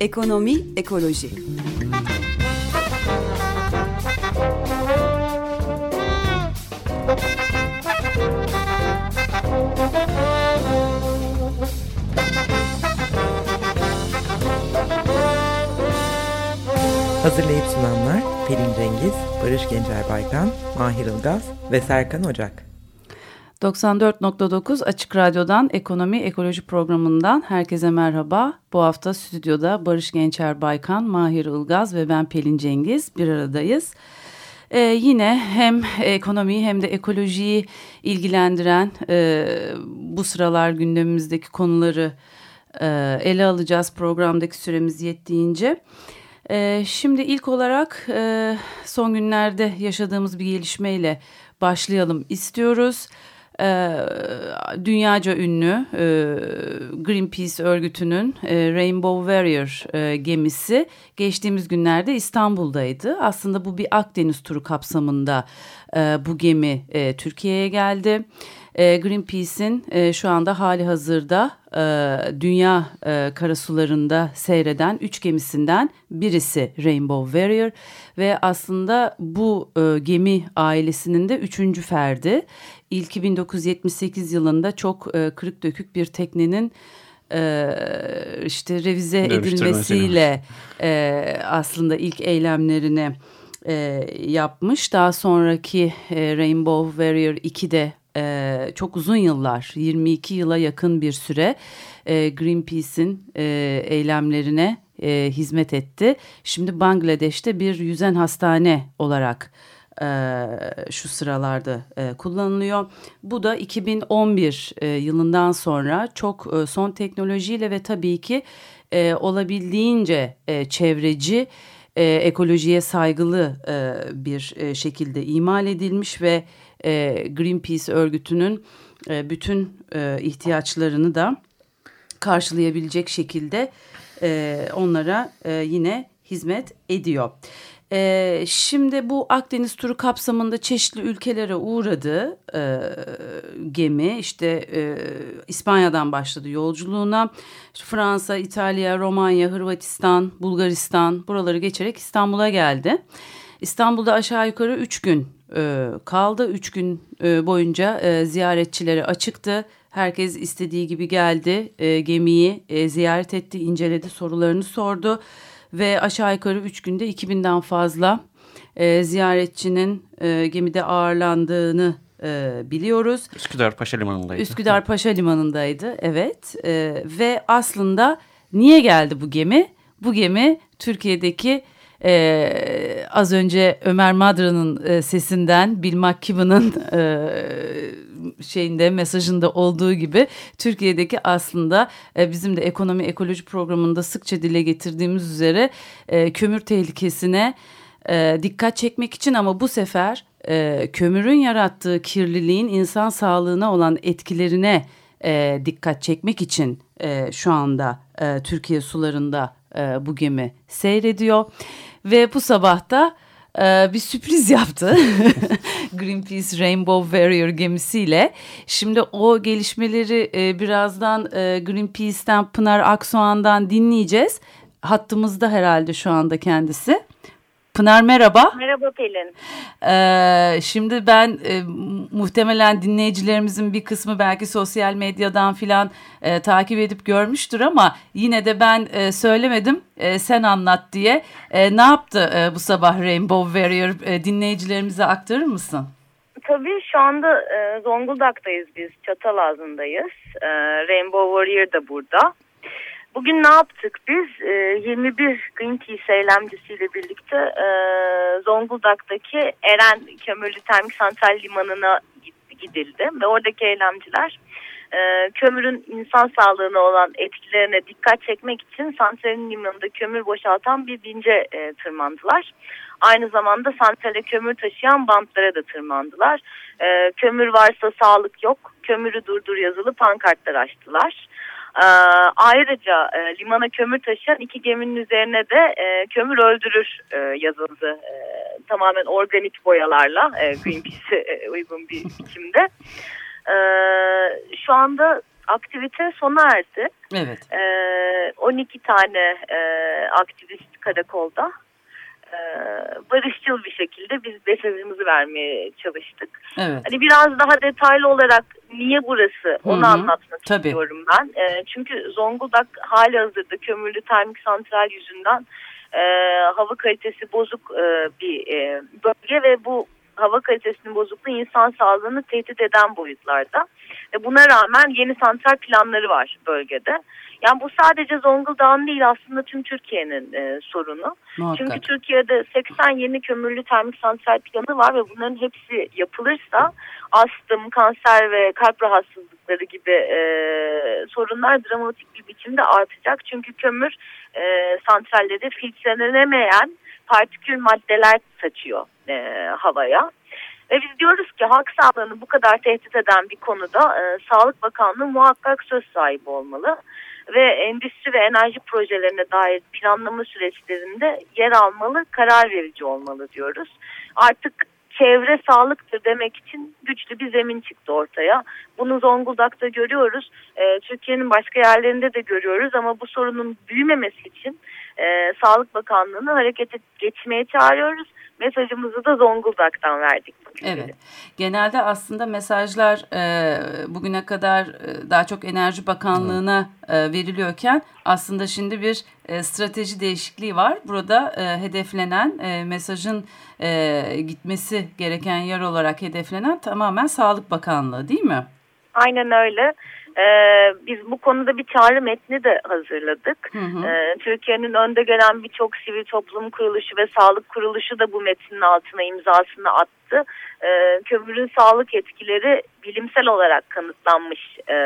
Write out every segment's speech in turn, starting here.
Ekonomi, ekoloji. Barış Gencer Baykan, Mahir Ilgaz ve Serkan Ocak. 94.9 Açık Radyo'dan Ekonomi Ekoloji programından herkese merhaba. Bu hafta stüdyoda Barış Gençer Baykan, Mahir Ilgaz ve ben Pelin Cengiz bir aradayız. Ee, yine hem ekonomiyi hem de ekolojiyi ilgilendiren e, bu sıralar gündemimizdeki konuları e, ele alacağız programdaki süremiz yettiğince. E, şimdi ilk olarak e, son günlerde yaşadığımız bir gelişmeyle başlayalım istiyoruz. E, dünyaca ünlü e, Greenpeace örgütünün e, Rainbow Warrior gemisi geçtiğimiz günlerde İstanbul'daydı. Aslında bu bir Akdeniz turu kapsamında bu gemi Türkiye'ye geldi. E, Greenpeace'in e, şu anda hali hazırda e, dünya e, karasularında seyreden üç gemisinden birisi Rainbow Warrior ve aslında bu e, gemi ailesinin de üçüncü ferdi. İlki 1978 yılında çok e, kırık dökük bir teknenin e, işte revize edilmesiyle e, aslında ilk eylemlerini e, yapmış. Daha sonraki e, Rainbow Warrior 2'de e, çok uzun yıllar 22 yıla yakın bir süre e, Greenpeace'in e, eylemlerine e, hizmet etti. Şimdi Bangladeş'te bir yüzen hastane olarak e, şu sıralarda e, kullanılıyor. Bu da 2011 e, yılından sonra çok e, son teknolojiyle ve tabii ki e, olabildiğince e, çevreci e, ekolojiye saygılı e, bir e, şekilde imal edilmiş ve e, Greenpeace örgütünün e, bütün e, ihtiyaçlarını da karşılayabilecek şekilde e, onlara e, yine hizmet ediyor. E, şimdi bu Akdeniz turu kapsamında çeşitli ülkelere uğradı e, gemi. İşte e, İspanya'dan başladı yolculuğuna. İşte Fransa, İtalya, Romanya, Hırvatistan, Bulgaristan buraları geçerek İstanbul'a geldi. İstanbul'da aşağı yukarı üç gün e, kaldı. Üç gün e, boyunca e, ziyaretçilere açıktı. Herkes istediği gibi geldi, e, gemiyi e, ziyaret etti, inceledi, sorularını sordu. Ve aşağı yukarı üç günde 2000'den fazla e, ziyaretçinin e, gemide ağırlandığını e, biliyoruz. Üsküdar Paşa Limanı'ndaydı. Üsküdar Paşa Limanı'ndaydı, evet. E, ve aslında niye geldi bu gemi? Bu gemi Türkiye'deki ee, az önce Ömer Madra'nın e, sesinden Bill McKibben'ın e, şeyinde mesajında olduğu gibi Türkiye'deki aslında e, bizim de ekonomi ekoloji programında sıkça dile getirdiğimiz üzere e, kömür tehlikesine e, dikkat çekmek için ama bu sefer e, kömürün yarattığı kirliliğin insan sağlığına olan etkilerine e, dikkat çekmek için e, şu anda e, Türkiye sularında e, bu gemi seyrediyor. Ve bu sabah da e, bir sürpriz yaptı Greenpeace Rainbow Warrior gemisiyle. Şimdi o gelişmeleri e, birazdan e, Greenpeace'ten Pınar Aksoğan'dan dinleyeceğiz. Hattımızda herhalde şu anda kendisi. Pınar merhaba. Merhaba Pelin. Ee, şimdi ben e, muhtemelen dinleyicilerimizin bir kısmı belki sosyal medyadan filan e, takip edip görmüştür ama yine de ben e, söylemedim e, sen anlat diye. E, ne yaptı e, bu sabah Rainbow Warrior e, dinleyicilerimize aktarır mısın? Tabii şu anda e, Zonguldak'tayız biz, Çatalazı'ndayız. E, Rainbow Warrior da burada. Bugün ne yaptık biz? E, ee, 21 Greenpeace eylemcisiyle birlikte e, Zonguldak'taki Eren Kömürlü Termik Santral Limanı'na gidildi. Ve oradaki eylemciler e, kömürün insan sağlığına olan etkilerine dikkat çekmek için santralin limanında kömür boşaltan bir vince e, tırmandılar. Aynı zamanda santrale kömür taşıyan bantlara da tırmandılar. E, kömür varsa sağlık yok, kömürü durdur yazılı pankartlar açtılar. E, ayrıca e, limana kömür taşıyan iki geminin üzerine de e, kömür öldürür e, yazıldı. E, tamamen organik boyalarla e, Greenpeace'e uygun bir biçimde. E, şu anda aktivite sona erdi. Evet. E, 12 tane e, aktivist karakolda e, barışçıl bir şekilde biz mesajımızı vermeye çalıştık. Evet. Hani biraz daha detaylı olarak niye burası onu Hı hı. anlatmak Tabii. istiyorum ben. E, çünkü Zonguldak hali hazırda kömürlü termik santral yüzünden e, hava kalitesi bozuk e, bir e, bölge ve bu hava kalitesinin bozukluğu insan sağlığını tehdit eden boyutlarda. Ve buna rağmen yeni santral planları var bölgede. Yani bu sadece Zonguldak'ın değil aslında tüm Türkiye'nin e, sorunu. Muhakkak. Çünkü Türkiye'de 80 yeni kömürlü termik santral planı var ve bunların hepsi yapılırsa astım, kanser ve kalp rahatsızlıkları gibi e, sorunlar dramatik bir biçimde artacak. Çünkü kömür e, santralleri filtrelenemeyen partikül maddeler saçıyor e, havaya. Ve biz diyoruz ki halk sağlığını bu kadar tehdit eden bir konuda e, Sağlık Bakanlığı muhakkak söz sahibi olmalı ve endüstri ve enerji projelerine dair planlama süreçlerinde yer almalı, karar verici olmalı diyoruz. Artık çevre sağlıktır demek için güçlü bir zemin çıktı ortaya. Bunu Zonguldak'ta görüyoruz, e, Türkiye'nin başka yerlerinde de görüyoruz ama bu sorunun büyümemesi için e, Sağlık Bakanlığı'nı harekete geçmeye çağırıyoruz. Mesajımızı da Zonguldak'tan verdik. Evet. Genelde aslında mesajlar e, bugüne kadar e, daha çok Enerji Bakanlığı'na e, veriliyorken aslında şimdi bir e, strateji değişikliği var. Burada e, hedeflenen e, mesajın e, gitmesi gereken yer olarak hedeflenen tamamen Sağlık Bakanlığı değil mi? Aynen öyle. Ee, biz bu konuda bir çağrı metni de hazırladık. Hı hı. Ee, Türkiye'nin önde gelen birçok sivil toplum kuruluşu ve sağlık kuruluşu da bu metnin altına imzasını attı. Ee, kömürün sağlık etkileri bilimsel olarak kanıtlanmış e,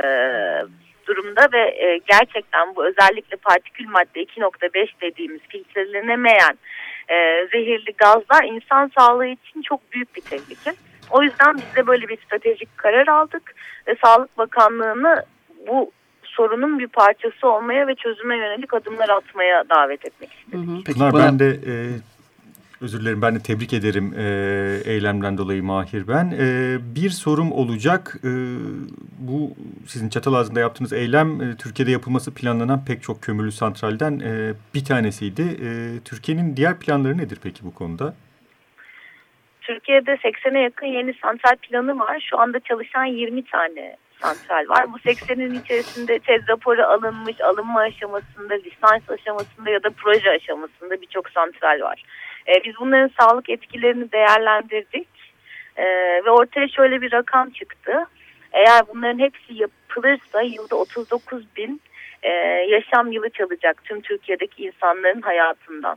durumda ve e, gerçekten bu özellikle partikül madde 2.5 dediğimiz filtrelenemeyen e, zehirli gazlar insan sağlığı için çok büyük bir tehlike. O yüzden biz de böyle bir stratejik karar aldık ve Sağlık Bakanlığı'nı bu sorunun bir parçası olmaya ve çözüme yönelik adımlar atmaya davet etmek istedik. Hı hı. Peki Pınar bana- ben de e, özür dilerim ben de tebrik ederim e, eylemden dolayı Mahir ben. E, bir sorum olacak. E, bu sizin Çatalazı'nda yaptığınız eylem e, Türkiye'de yapılması planlanan pek çok kömürlü santralden e, bir tanesiydi. E, Türkiye'nin diğer planları nedir peki bu konuda? Türkiye'de 80'e yakın yeni santral planı var. Şu anda çalışan 20 tane santral var. Bu 80'in içerisinde tez raporu alınmış, alınma aşamasında, lisans aşamasında ya da proje aşamasında birçok santral var. Ee, biz bunların sağlık etkilerini değerlendirdik Ee, ve ortaya şöyle bir rakam çıktı. Eğer bunların hepsi yapılırsa yılda 39 bin e, yaşam yılı çalacak tüm Türkiye'deki insanların hayatından.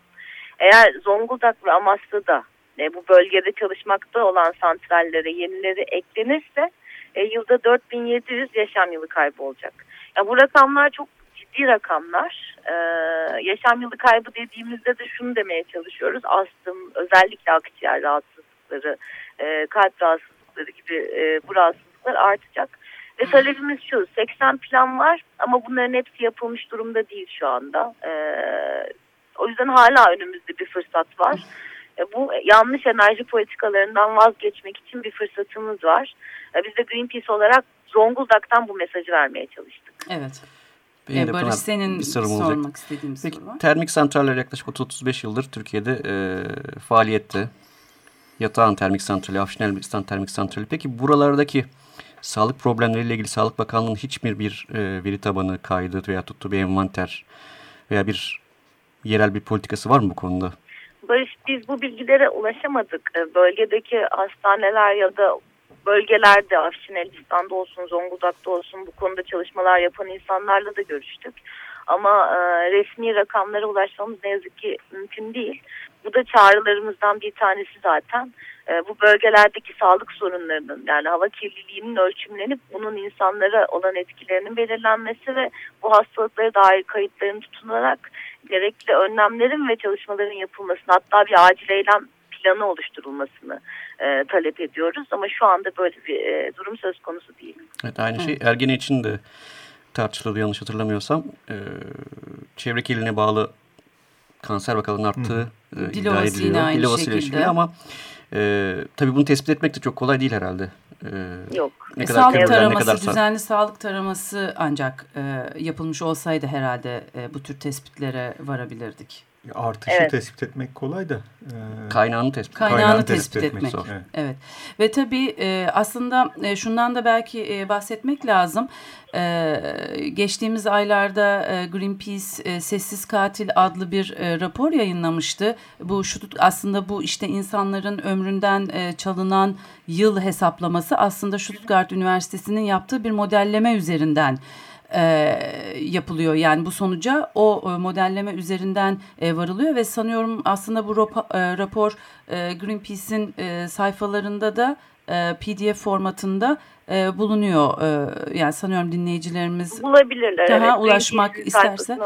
Eğer Zonguldak ve Amasya'da e, bu bölgede çalışmakta olan santrallere yenileri eklenirse e, yılda 4700 yaşam yılı kaybı olacak. Ya bu rakamlar çok ciddi rakamlar. E, yaşam yılı kaybı dediğimizde de şunu demeye çalışıyoruz. Astım, özellikle akciğer rahatsızlıkları, e, kalp rahatsızlıkları gibi e, bu rahatsızlıklar artacak. Ve talebimiz şu, 80 plan var ama bunların hepsi yapılmış durumda değil şu anda. E, o yüzden hala önümüzde bir fırsat var. E, bu yanlış enerji politikalarından vazgeçmek için bir fırsatımız var. E, Biz de Greenpeace olarak Zonguldak'tan bu mesajı vermeye çalıştık. Evet. Benim E, de Barış Pınar, senin bir sorum sormak olacak. istediğin bir Peki soru var. termik santraller yaklaşık 30-35 yıldır Türkiye'de e, faaliyette. Yatağan Termik Santrali, Afşin Elbistan Termik Santrali. Peki buralardaki sağlık problemleriyle ilgili Sağlık Bakanlığı'nın hiçbir bir e, veri tabanı, kaydı veya tuttuğu bir envanter veya bir yerel bir politikası var mı bu konuda? Barış biz bu bilgilere ulaşamadık. E, Bölgedeki hastaneler ya da bölgelerde Afşin Elbistan'da olsun Zonguldak'ta olsun bu konuda çalışmalar yapan insanlarla da görüştük. Ama e, resmi rakamlara ulaşmamız ne yazık ki mümkün değil. Bu da çağrılarımızdan bir tanesi zaten. E, bu bölgelerdeki sağlık sorunlarının yani hava kirliliğinin ölçümlenip bunun insanlara olan etkilerinin belirlenmesi ve bu hastalıklara dair kayıtların tutunarak gerekli önlemlerin ve çalışmaların yapılmasını hatta bir acil eylem planı oluşturulmasını e, talep ediyoruz. Ama şu anda böyle bir e, durum söz konusu değil. Evet aynı şey Ergene için de tartışılıyordu yanlış hatırlamıyorsam. E, çevre kirliliğine bağlı kanser vakalarının arttığı e, iddia ediliyor. Aynı Dilovası ile şekilde. Ama e, tabii bunu tespit etmek de çok kolay değil herhalde. E, Yok. Ne e, kadar sağlık taraması, ne kadar düzenli sağlık taraması ancak e, yapılmış olsaydı herhalde e, bu tür tespitlere varabilirdik. Artışı evet. tespit etmek kolay da. E, kaynağını tespit, kaynağını kaynağını tespit, tespit etmek. etmek. Evet. evet. Ve tabii e, aslında e, şundan da belki e, bahsetmek lazım. E, geçtiğimiz aylarda e, Greenpeace e, Sessiz Katil adlı bir e, rapor yayınlamıştı. Bu şu aslında bu işte insanların ömründen e, çalınan yıl hesaplaması aslında Stuttgart Üniversitesi'nin yaptığı bir modelleme üzerinden e, yapılıyor. Yani bu sonuca o e, modelleme üzerinden e, varılıyor ve sanıyorum aslında bu ropa, e, rapor e, Greenpeace'in e, sayfalarında da e, PDF formatında e, bulunuyor. E, yani sanıyorum dinleyicilerimiz bulabilirler. Daha evet, ulaşmak isterse.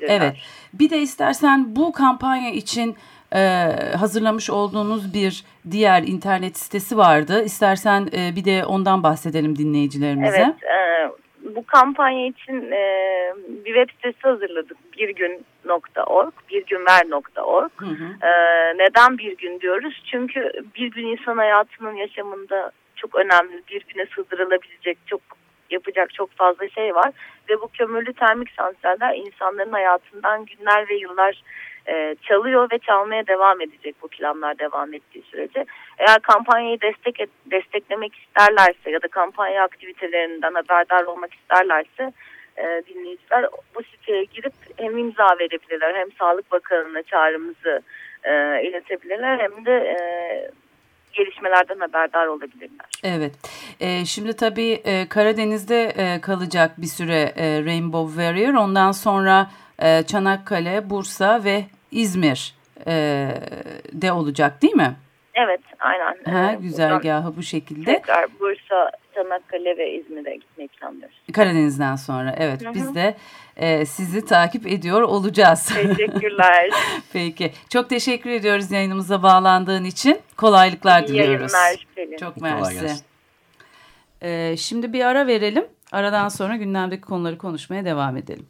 Evet. Bir de istersen bu kampanya için e, hazırlamış olduğunuz bir diğer internet sitesi vardı. İstersen e, bir de ondan bahsedelim dinleyicilerimize. Evet. E, bu kampanya için e, bir web sitesi hazırladık. Birgün.org, birgünver.org. E, neden bir gün diyoruz? Çünkü bir gün insan hayatının yaşamında çok önemli, bir güne sığdırılabilecek çok yapacak çok fazla şey var. Ve bu kömürlü termik santraller insanların hayatından günler ve yıllar e, çalıyor ve çalmaya devam edecek bu planlar devam ettiği sürece. Eğer kampanyayı destek et, desteklemek isterlerse ya da kampanya aktivitelerinden haberdar olmak isterlerse e, dinleyiciler bu siteye girip hem imza verebilirler hem Sağlık Bakanı'na çağrımızı e, iletebilirler hem de e, gelişmelerden haberdar olabilirler. Evet. E, şimdi tabii e, Karadeniz'de e, kalacak bir süre e, Rainbow Warrior. Ondan sonra e, Çanakkale, Bursa ve İzmir e, de olacak değil mi? Evet aynen. Ha, güzergahı bu şekilde. Tekrar Bursa, Çanakkale ve İzmir'e gitmeyi planlıyoruz. Karadeniz'den sonra evet Hı -hı. biz de e, sizi takip ediyor olacağız. Teşekkürler. Peki çok teşekkür ediyoruz yayınımıza bağlandığın için. Kolaylıklar İyi diliyoruz. Yayınlar. Çok mersi. Ee, şimdi bir ara verelim. Aradan sonra gündemdeki konuları konuşmaya devam edelim.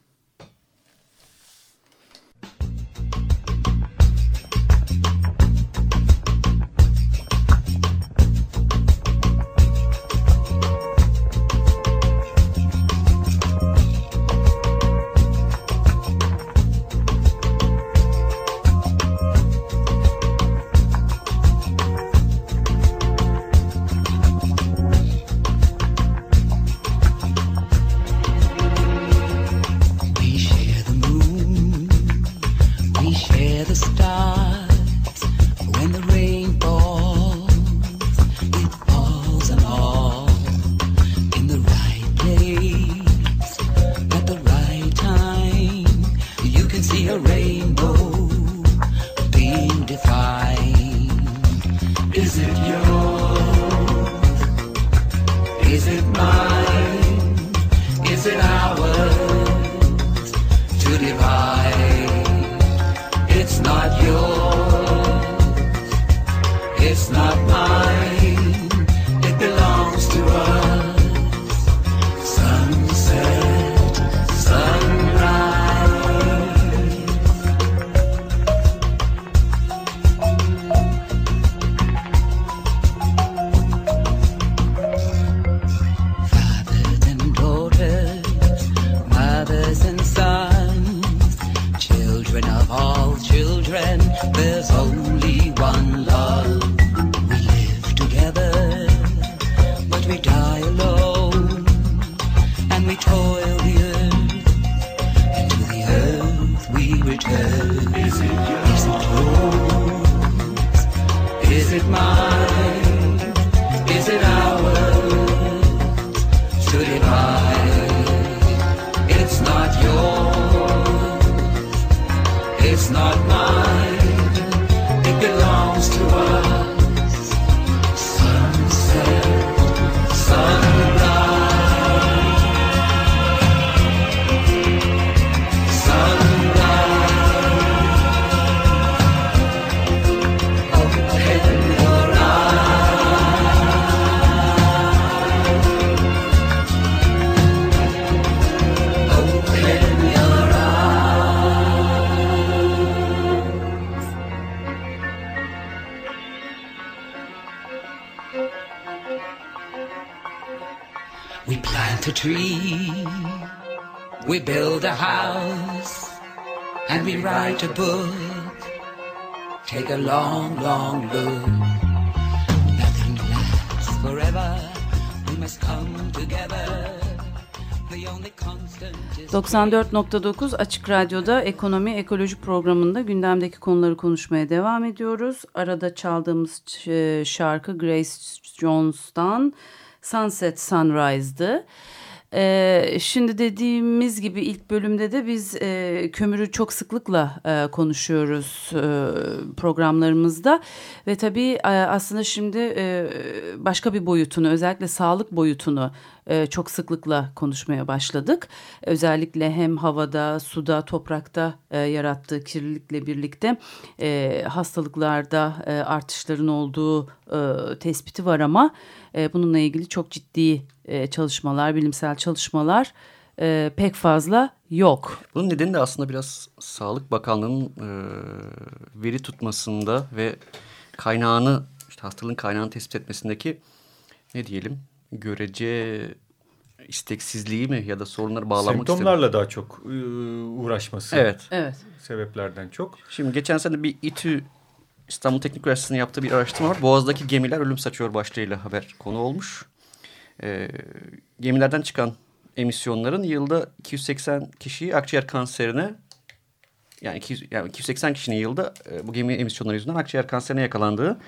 Write a book. Take a long, long look. Nothing lasts forever. We must come together. 94.9 Açık Radyo'da Ekonomi Ekoloji programında gündemdeki konuları konuşmaya devam ediyoruz. Arada çaldığımız şarkı Grace Jones'tan Sunset Sunrise'dı. Ee, şimdi dediğimiz gibi ilk bölümde de biz e, kömürü çok sıklıkla e, konuşuyoruz e, programlarımızda. Ve tabii e, aslında şimdi e, başka bir boyutunu özellikle sağlık boyutunu e, çok sıklıkla konuşmaya başladık. Özellikle hem havada, suda, toprakta e, yarattığı kirlilikle birlikte e, hastalıklarda artışların olduğu tespiti var ama bununla ilgili çok ciddi çalışmalar, bilimsel çalışmalar pek fazla yok. Bunun nedeni de aslında biraz Sağlık Bakanlığı'nın veri tutmasında ve kaynağını, işte hastalığın kaynağını tespit etmesindeki ne diyelim görece isteksizliği mi ya da sorunları bağlamak Semptomlarla istedim. daha çok uğraşması. Evet. Evet. Sebeplerden çok. Şimdi geçen sene bir İTÜ İstanbul Teknik Üniversitesi'nin yaptığı bir araştırma var. Boğaz'daki gemiler ölüm saçıyor başlığıyla haber konu olmuş. E, gemilerden çıkan emisyonların yılda 280 kişiyi akciğer kanserine yani, 200, yani 280 kişinin yılda e, bu gemi emisyonları yüzünden akciğer kanserine yakalandığı,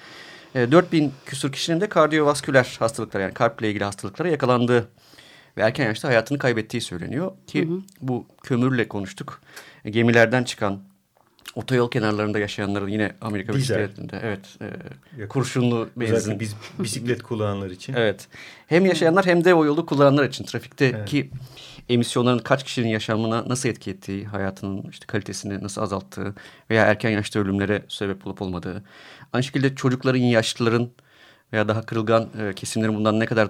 e, 4000 küsur kişinin de kardiyovasküler hastalıklar yani kalple ilgili hastalıklara yakalandığı ve erken yaşta hayatını kaybettiği söyleniyor. Ki hı hı. bu kömürle konuştuk. E, gemilerden çıkan otoyol kenarlarında yaşayanların yine Amerika Birleşik Devletleri'nde evet e, kurşunlu benzin. Biz bisiklet kullananlar için. Evet. Hem yaşayanlar hem de o yolu kullananlar için trafikteki evet. emisyonların kaç kişinin yaşamına nasıl etki ettiği, hayatının işte kalitesini nasıl azalttığı veya erken yaşta ölümlere sebep olup olmadığı. Aynı şekilde çocukların, yaşlıların veya daha kırılgan e, kesimlerin bundan ne kadar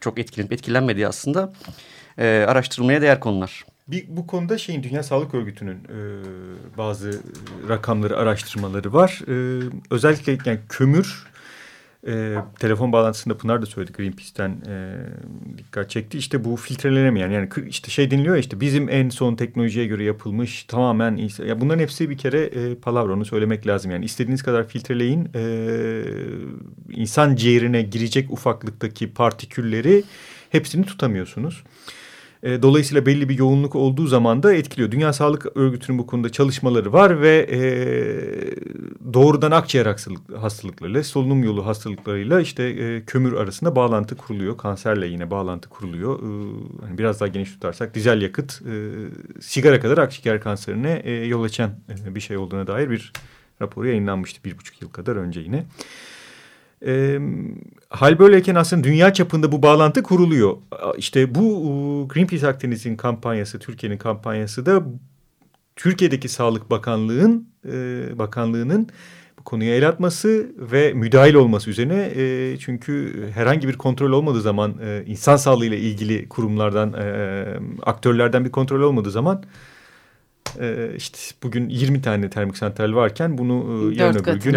çok etkilenip etkilenmediği aslında e, araştırılmaya değer konular. Bir, bu konuda şeyin Dünya Sağlık Örgütü'nün e, bazı rakamları, araştırmaları var. E, özellikle yani kömür, e, telefon bağlantısında Pınar da söyledi Greenpeace'ten e, dikkat çekti. İşte bu filtrelenemeyen yani işte şey dinliyor ya işte bizim en son teknolojiye göre yapılmış tamamen iyisi. Ya bunların hepsi bir kere e, palavra onu söylemek lazım. Yani istediğiniz kadar filtreleyin e, insan ciğerine girecek ufaklıktaki partikülleri hepsini tutamıyorsunuz. E, dolayısıyla belli bir yoğunluk olduğu zaman da etkiliyor. Dünya Sağlık Örgütü'nün bu konuda çalışmaları var ve e, doğrudan akciğer hastalıklarıyla, solunum yolu hastalıklarıyla işte e, kömür arasında bağlantı kuruluyor. Kanserle yine bağlantı kuruluyor. E, hani biraz daha geniş tutarsak dizel yakıt e, sigara kadar akciğer kanserine e, yol açan e, bir şey olduğuna dair bir raporu yayınlanmıştı bir buçuk yıl kadar önce yine. E, hal böyleyken aslında dünya çapında bu bağlantı kuruluyor. İşte bu Greenpeace Akdeniz'in kampanyası, Türkiye'nin kampanyası da Türkiye'deki Sağlık Bakanlığı'nın e, bakanlığının bu konuya el atması ve müdahil olması üzerine e, çünkü herhangi bir kontrol olmadığı zaman e, insan sağlığıyla ilgili kurumlardan e, aktörlerden bir kontrol olmadığı zaman e, işte bugün 20 tane termik santral varken bunu e, yarın öbür gün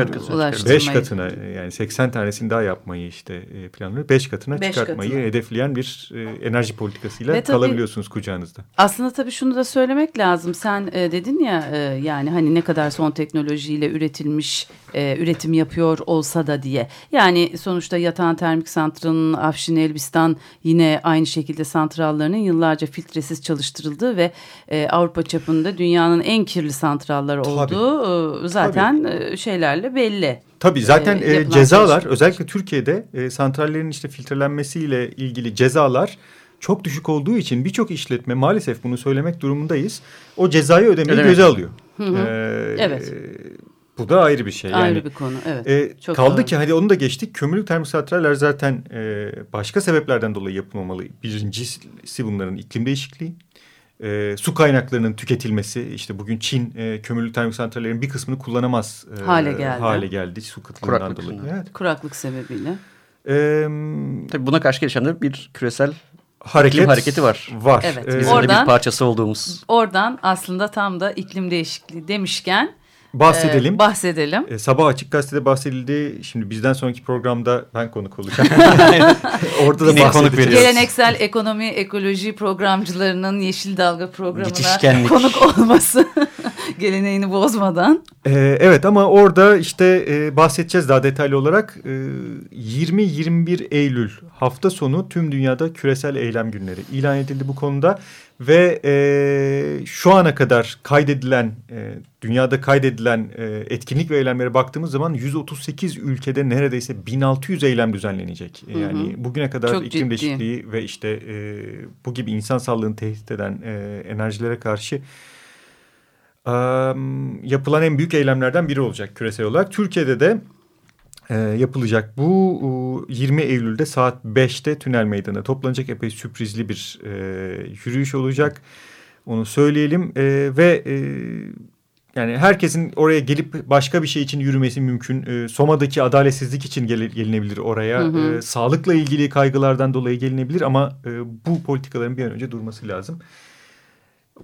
5 katına yani 80 tanesini daha yapmayı işte e, planlıyor. 5 katına beş çıkartmayı katına. hedefleyen bir e, enerji politikasıyla Ve kalabiliyorsunuz tabii, kucağınızda. Aslında tabii şunu da söylemek lazım. Sen e, dedin ya e, yani hani ne kadar son teknolojiyle üretilmiş e, üretim yapıyor olsa da diye. Yani sonuçta yatan termik santralının Afşin Elbistan yine aynı şekilde santrallarının yıllarca filtresiz çalıştırıldığı ve e, Avrupa çapında dünyanın en kirli santralları olduğu e, zaten Tabii. E, şeylerle belli. Tabii zaten e, e cezalar özellikle Türkiye'de e, santrallerin işte filtrelenmesiyle ilgili cezalar çok düşük olduğu için birçok işletme maalesef bunu söylemek durumundayız. O cezayı ödemeyi Ödemek. göze alıyor. Hı hı. Ee, evet. Bu da ayrı bir şey. Ayrı yani, bir konu evet. E, Çok kaldı doğru. ki hadi onu da geçtik. Kömürlük termosantraller zaten e, başka sebeplerden dolayı yapılmamalı. Birincisi bunların iklim değişikliği. E, su kaynaklarının tüketilmesi işte bugün Çin e, kömürlü termik santrallerin bir kısmını kullanamaz e, hale geldi. Hale geldi su kıtlığından dolayı. Evet. Kuraklık sebebiyle. E, Tabii buna karşı gelişen bir küresel hareket iklim hareketi var. Var. Evet. Bizim oradan, bir parçası olduğumuz. Oradan aslında tam da iklim değişikliği demişken bahsedelim. E, bahsedelim. E, sabah Açık Gazete'de bahsedildi. Şimdi bizden sonraki programda ben konuk olacağım. Orada da bahsedeceğiz. Geleneksel ekonomi, ekoloji programcılarının Yeşil Dalga programına konuk olması geleneğini bozmadan. E, evet ama orada işte e, bahsedeceğiz daha detaylı olarak. E, 20-21 Eylül hafta sonu tüm dünyada küresel eylem günleri ilan edildi bu konuda. Ve e, şu ana kadar kaydedilen, e, dünyada kaydedilen e, etkinlik ve eylemlere baktığımız zaman 138 ülkede neredeyse 1600 eylem düzenlenecek. Hı hı. Yani bugüne kadar Çok iklim ciddi. değişikliği ve işte e, bu gibi insan sağlığını tehdit eden e, enerjilere karşı e, yapılan en büyük eylemlerden biri olacak küresel olarak. Türkiye'de de e, yapılacak. Bu e, 20 Eylül'de saat 5'te Tünel Meydanı'na toplanacak epey sürprizli bir e, yürüyüş olacak. Onu söyleyelim e, ve e, yani herkesin oraya gelip başka bir şey için yürümesi mümkün. E, Soma'daki adaletsizlik için gel, gelinebilir oraya. Hı hı. E, sağlıkla ilgili kaygılardan dolayı gelinebilir ama e, bu politikaların bir an önce durması lazım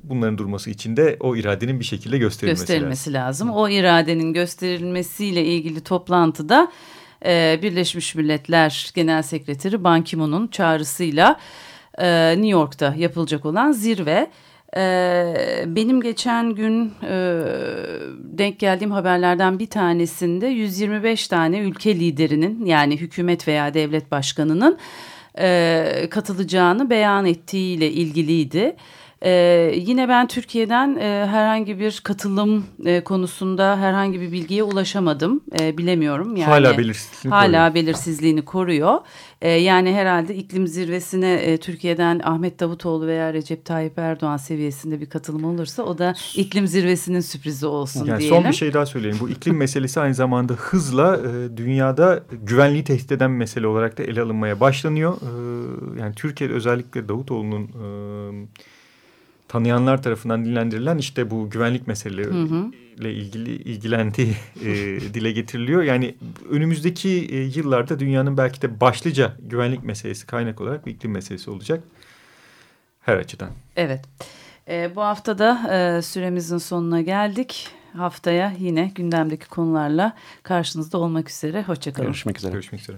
bunların durması için de o iradenin bir şekilde gösterilmesi, gösterilmesi lazım. lazım. O iradenin gösterilmesiyle ilgili toplantıda e, Birleşmiş Milletler Genel Sekreteri Ban Ki-moon'un çağrısıyla e, New York'ta yapılacak olan zirve. Ee, benim geçen gün e, denk geldiğim haberlerden bir tanesinde 125 tane ülke liderinin yani hükümet veya devlet başkanının e, katılacağını beyan ettiğiyle ilgiliydi. Ee, yine ben Türkiye'den e, herhangi bir katılım e, konusunda herhangi bir bilgiye ulaşamadım. E, bilemiyorum. Yani, hala belirsizliğini hala koruyor. belirsizliğini koruyor. E, yani herhalde iklim zirvesine e, Türkiye'den Ahmet Davutoğlu veya Recep Tayyip Erdoğan seviyesinde bir katılım olursa o da iklim zirvesinin sürprizi olsun yani diyelim. Son bir şey daha söyleyeyim. Bu iklim meselesi aynı zamanda hızla e, dünyada güvenliği tehdit eden mesele olarak da ele alınmaya başlanıyor. E, yani Türkiye'de özellikle Davutoğlu'nun... E, tanıyanlar tarafından dinlendirilen işte bu güvenlik meseleleriyle ilgili ilgilendiği e, dile getiriliyor. Yani önümüzdeki e, yıllarda dünyanın belki de başlıca güvenlik meselesi kaynak olarak bir iklim meselesi olacak her açıdan. Evet. E, bu hafta da e, süremizin sonuna geldik. Haftaya yine gündemdeki konularla karşınızda olmak üzere. Hoşçakalın. Görüşmek üzere. Görüşmek üzere.